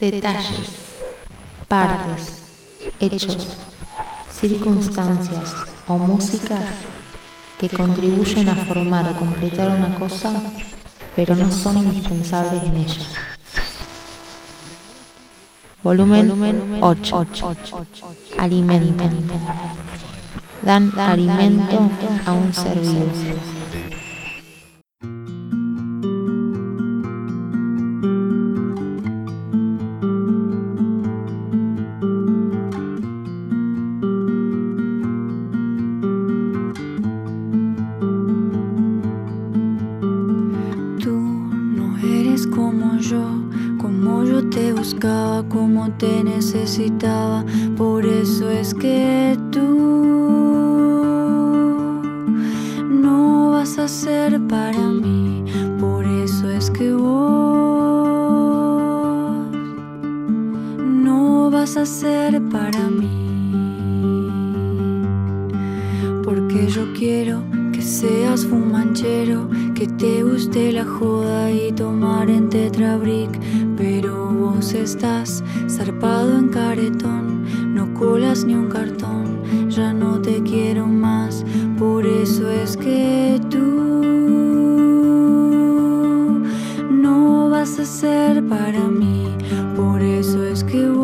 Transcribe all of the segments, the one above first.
Detalles, partes, hechos, circunstancias o música que contribuyen a formar o completar una cosa, pero no son indispensables en ella. Volumen 8. Alimento. Dan alimento a un ser vivo. Que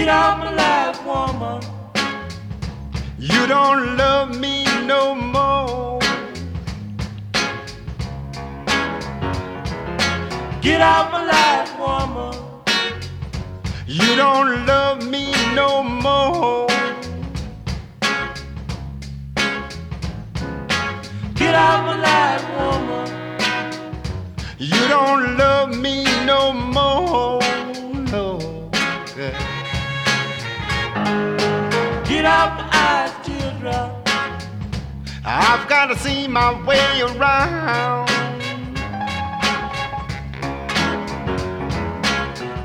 Get out my life, woman. You don't love me no more. Get out my life, woman. You don't love me no more. Get out my life, woman. You don't love me no more. Eyes, teardrop. I've got to see my way around.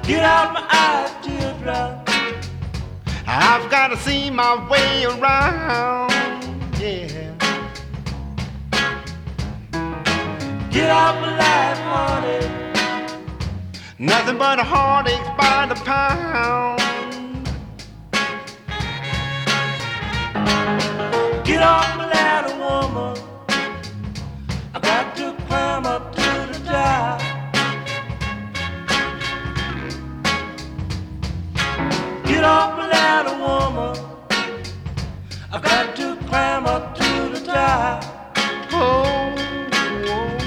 Get out my eyes, teardrop. I've got to see my way around. Yeah. Get out my life, honey. Nothing but a heartache by the pound. Get off my ladder, woman. I've got to climb up to the top. Oh, yeah.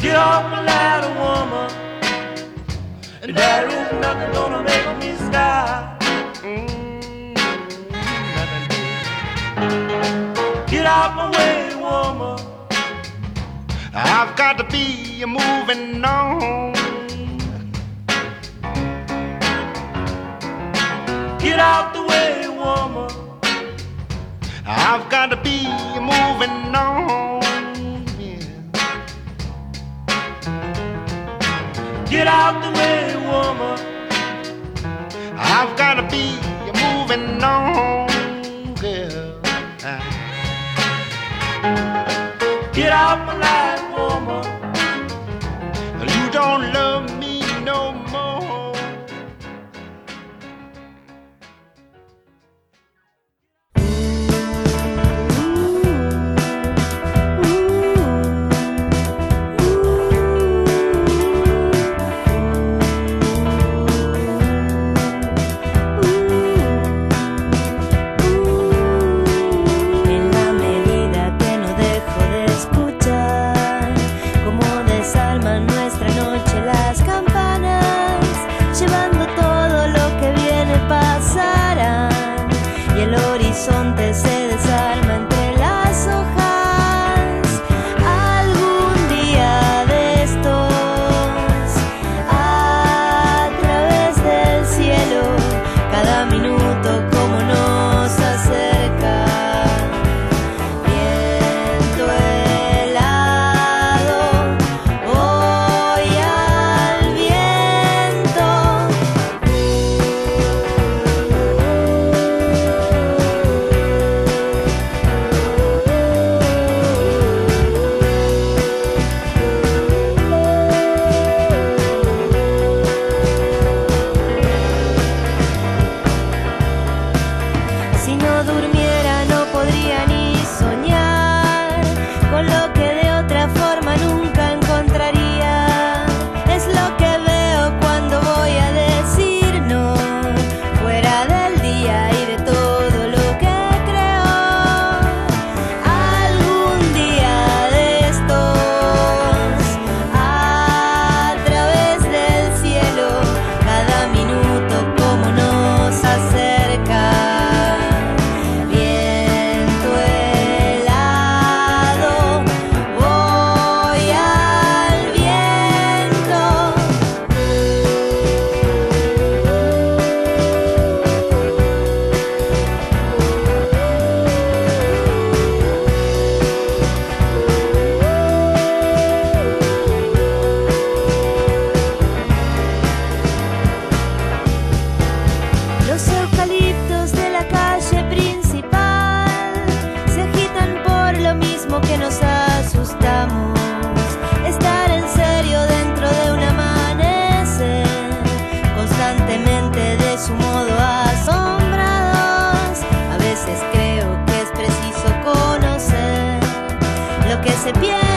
Get off my ladder, woman. And there is nothing gonna make me stop. Mm, nothing. Get out my way, woman. I've got to be moving on. Get out the way, woman. I've got to be moving on. Yeah. Get out the way, woman. I've got to be moving on, girl. Yeah. Get off my life, woman. You don't love me no more. Biết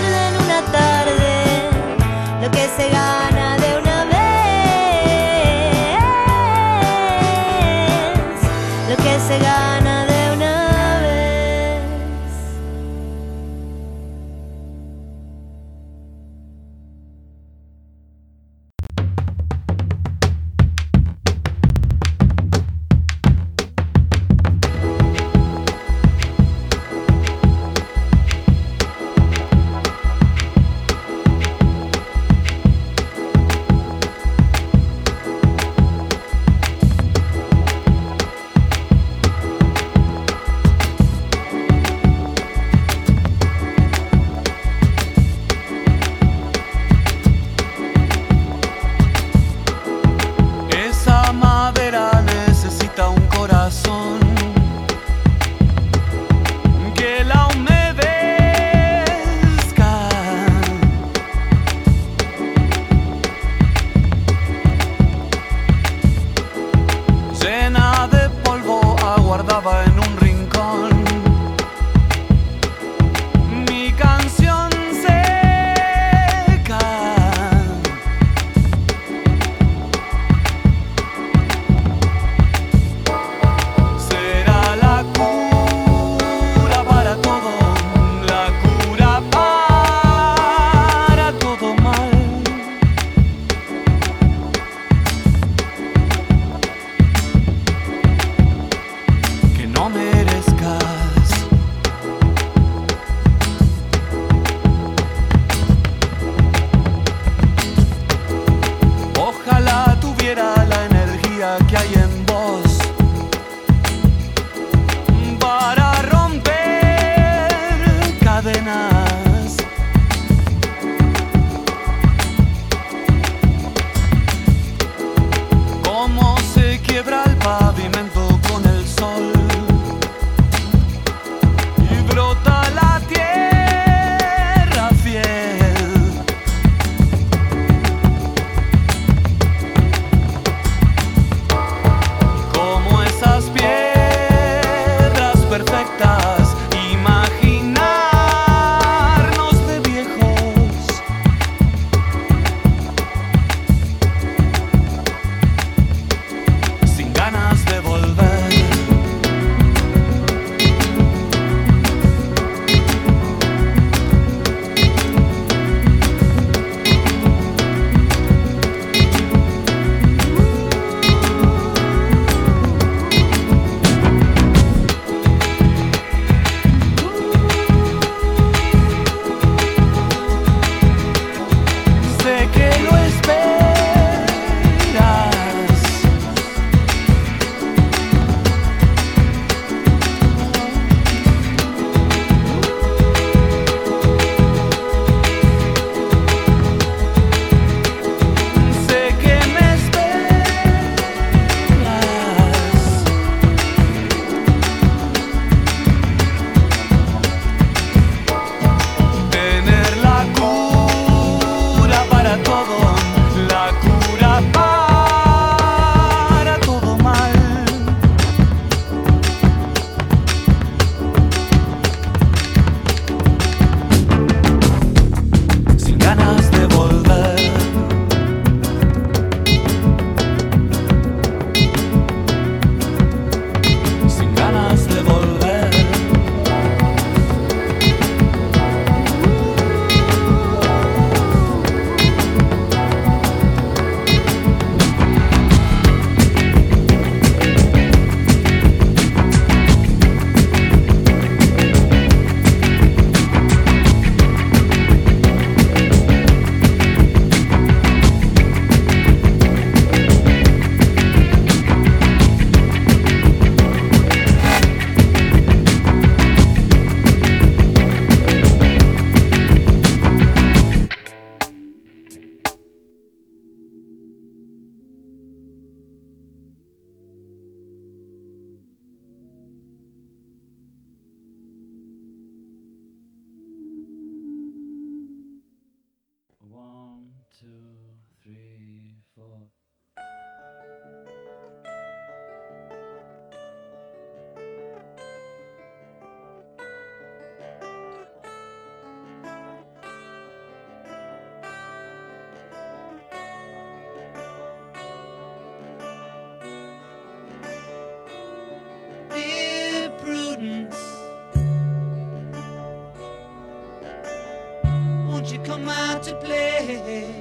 Yo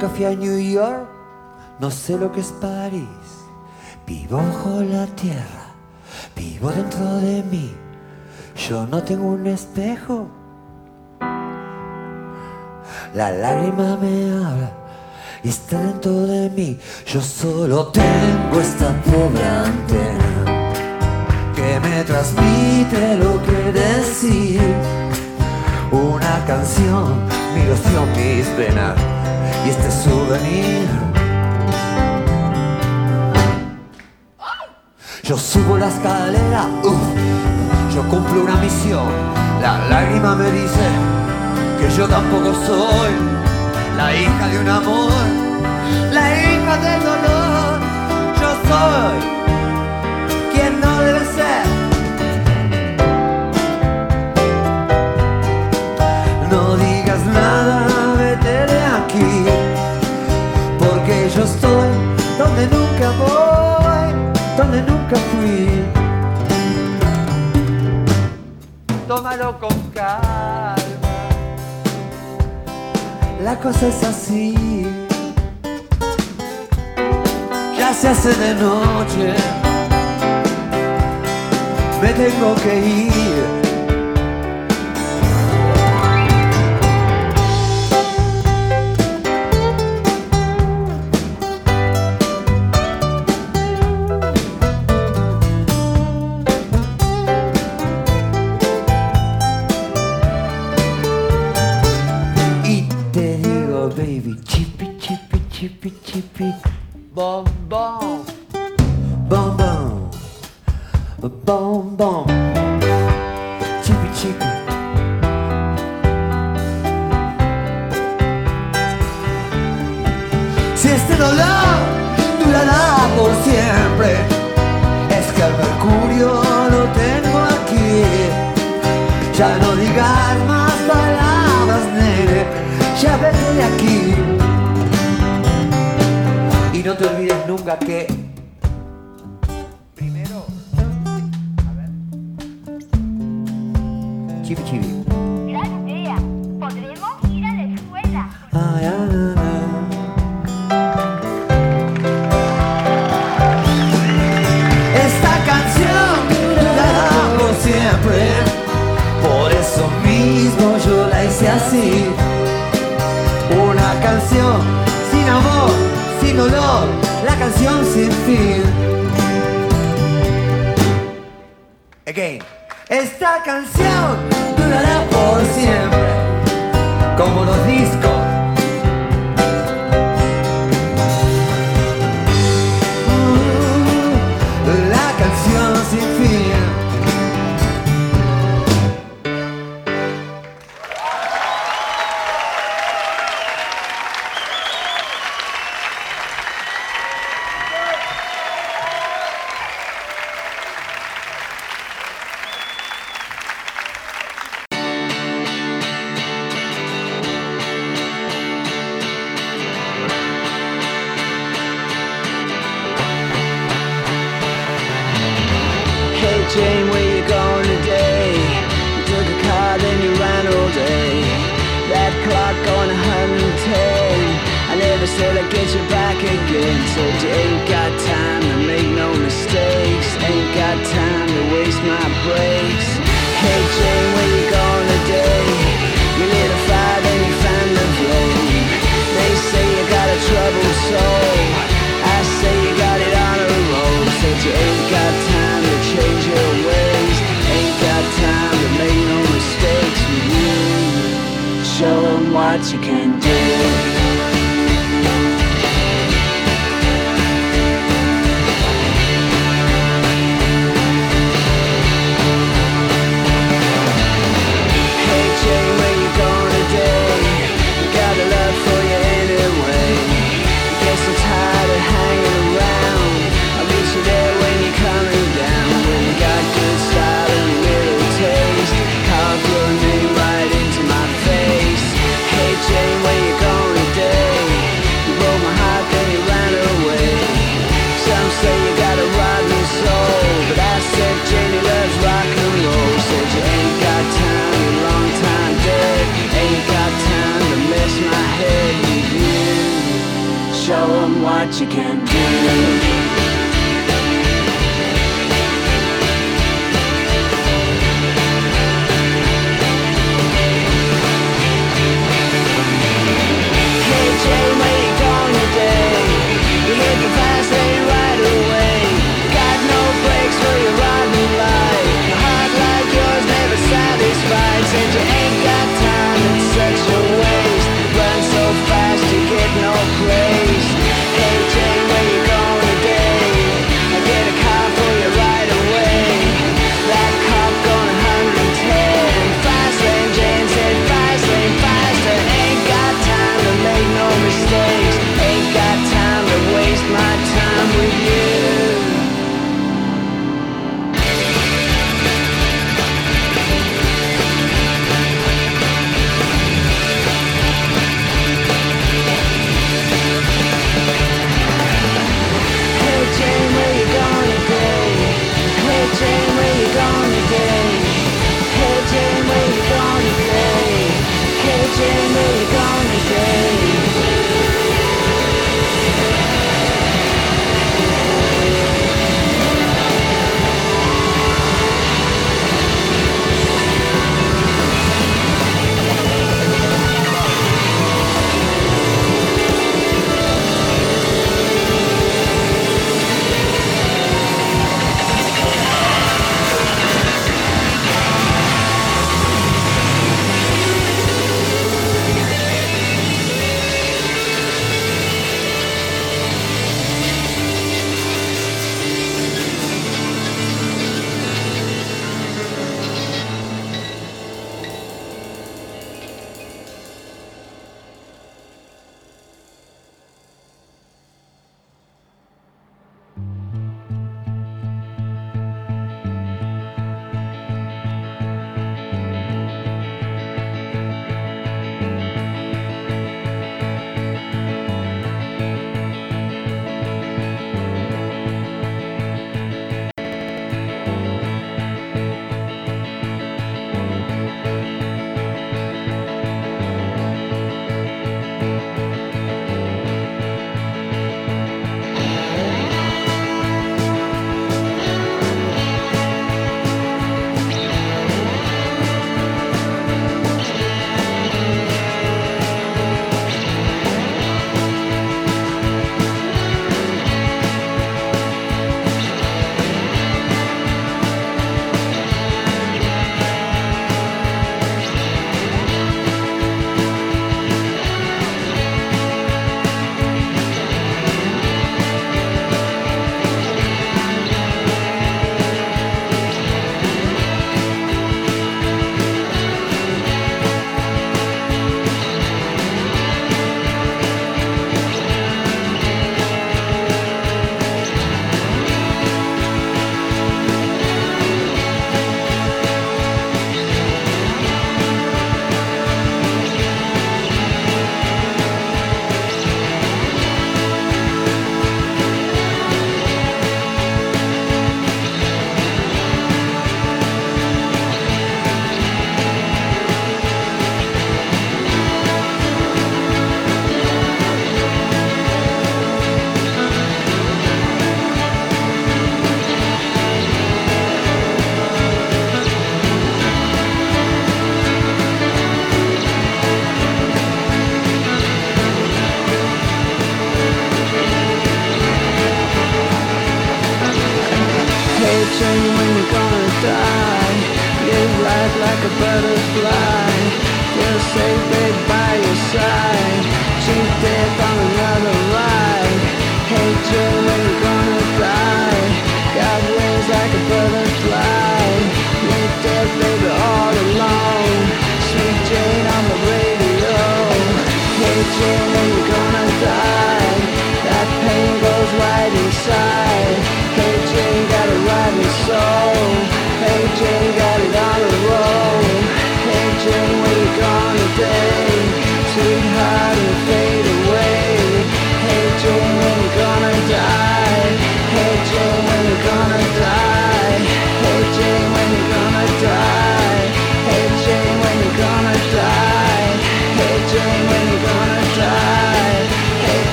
nunca fui a New York, no sé lo que es París. Vivo bajo la tierra, vivo dentro de mí. Yo no tengo un espejo. La lágrima me habla y está dentro de mí. Yo solo tengo esta pobre antena que me transmite lo que decir. Una canción, mi ilusión, mis penas y este souvenir. Yo subo la escalera, yo cumplo una misión. La lágrima me dice que yo tampoco soy la hija de un amor, la hija del dolor. Yo soy tómalo con calma. La cosa es así, ya se hace de noche, me tengo que ir. speak Esta canción durará por siempre, como los discos.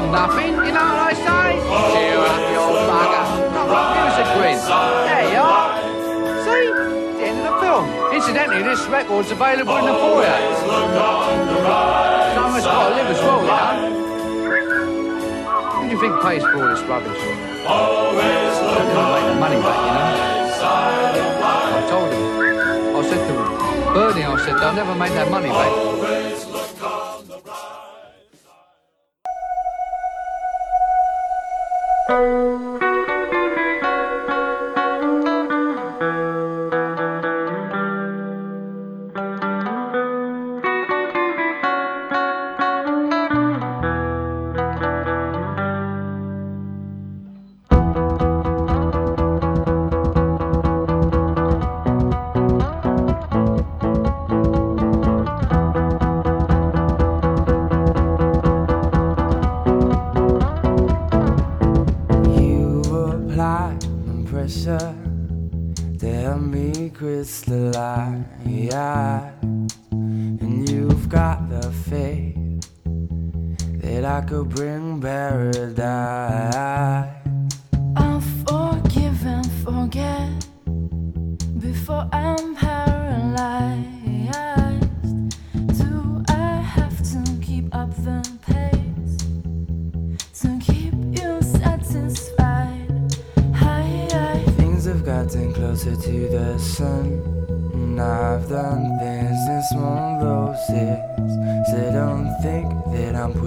will nothing, you know what I say? Cheer up, you old bugger. Come on, give us a grin. There you are. See? The end of the film. Incidentally, this record's available in the foyer. Someone's got to live as well, you know. Who do you think pays for all this rubbish? Always look make the money back, you know. I told him. I said to him, Bernie, I said, they'll never make that money back.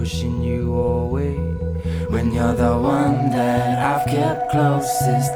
Pushing you away. When you're the one that I've kept closest.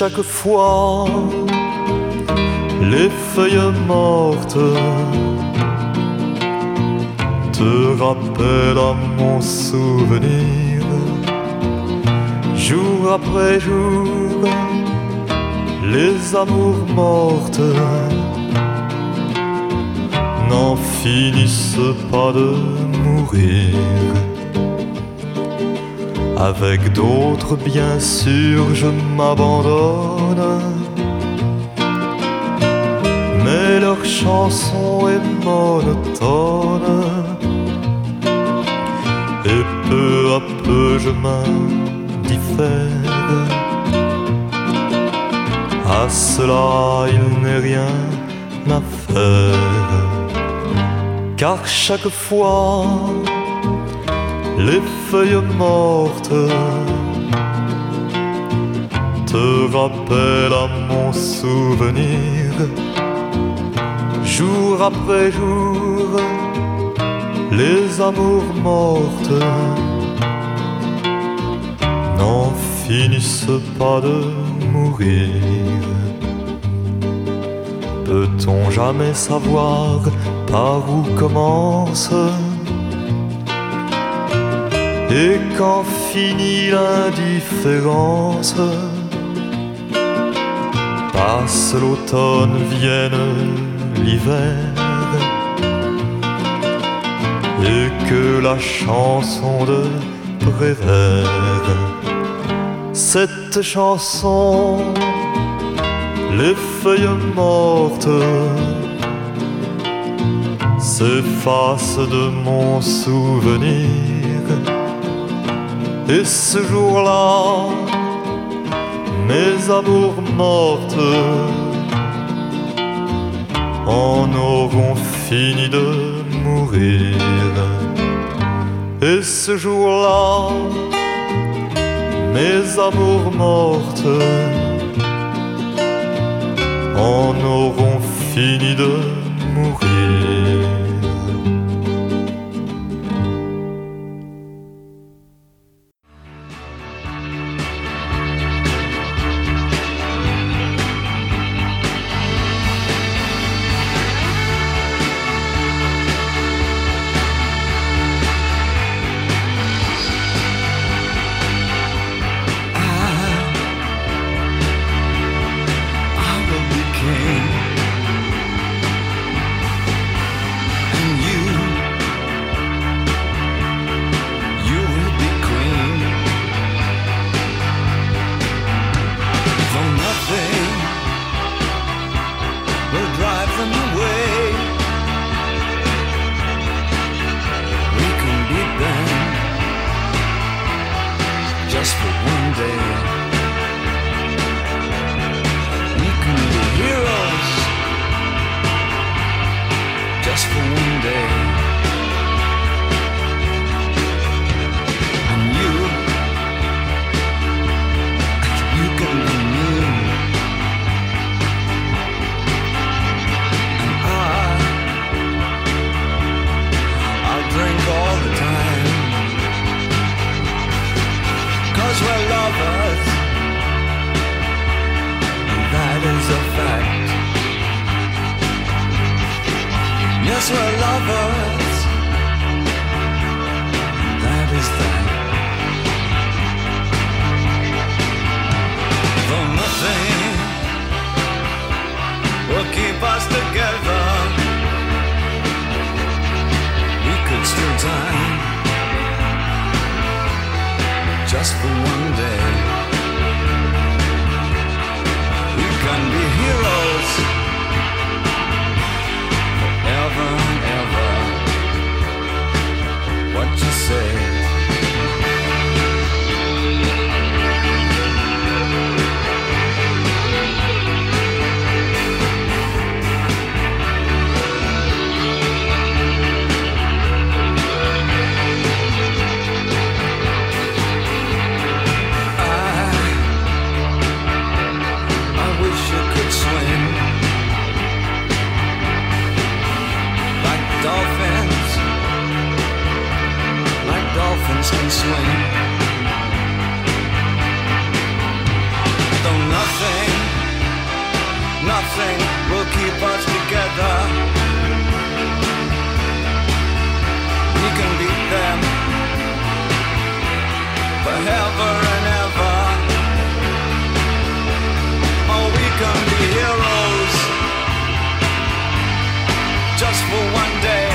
Chaque fois, les feuilles mortes te rappelle à mon souvenir, jour après jour, les amours mortes n'en finissent pas de mourir. Avec d'autres, bien sûr, je m'abandonne. Mais leur chanson est monotone et peu à peu je m'indiffère. À cela il n'est rien à faire, car chaque fois les feuilles mortes te rappellent à mon souvenir, jour après jour les amours mortes n'en finissent pas de mourir. Peut-on jamais savoir par où commence et quand finit l'indifférence Passe l'automne, vienne l'hiver et que la chanson de Prévert. Cette chanson, les feuilles mortes s'effacent de mon souvenir. Et ce jour-là, mes amours mortes en auront fini de et ce jour-là, mes amours mortes en auront fini de mourir. us were lovers. That is that. For nothing will keep us together. We could steal time just for one day. say. can swing. Though nothing, nothing will keep us together. We can beat them forever and ever. Oh, we can be heroes just for one day.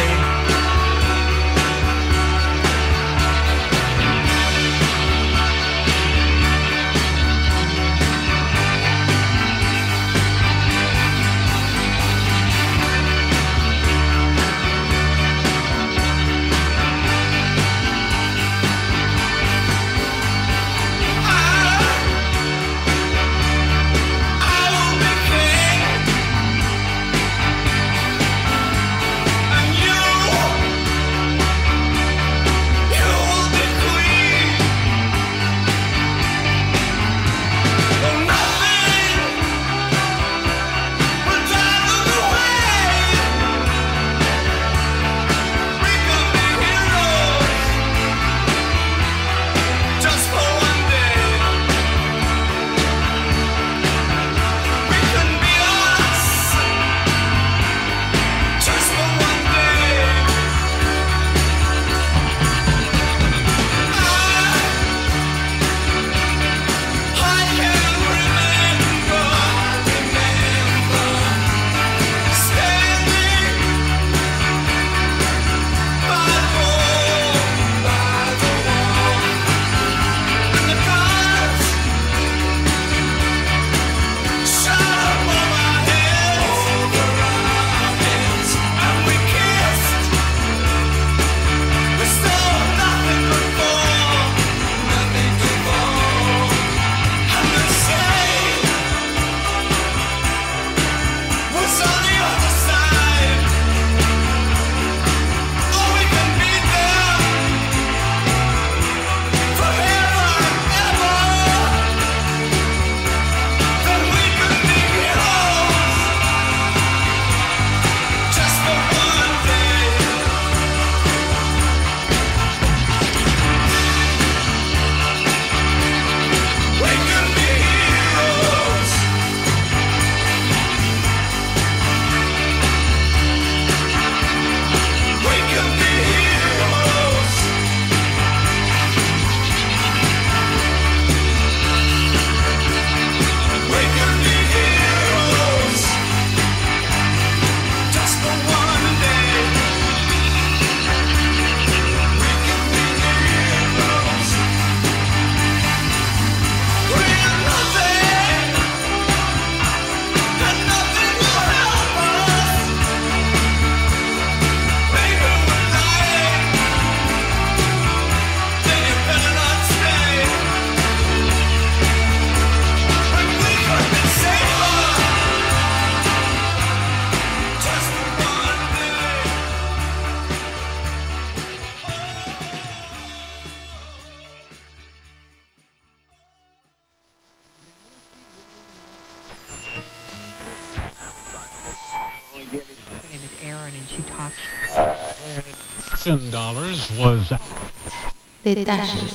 detalles,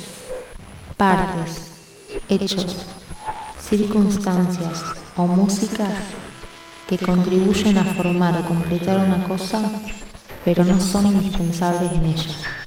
partes, hechos, circunstancias o músicas que contribuyen a formar o completar una cosa, pero no son indispensables en ella.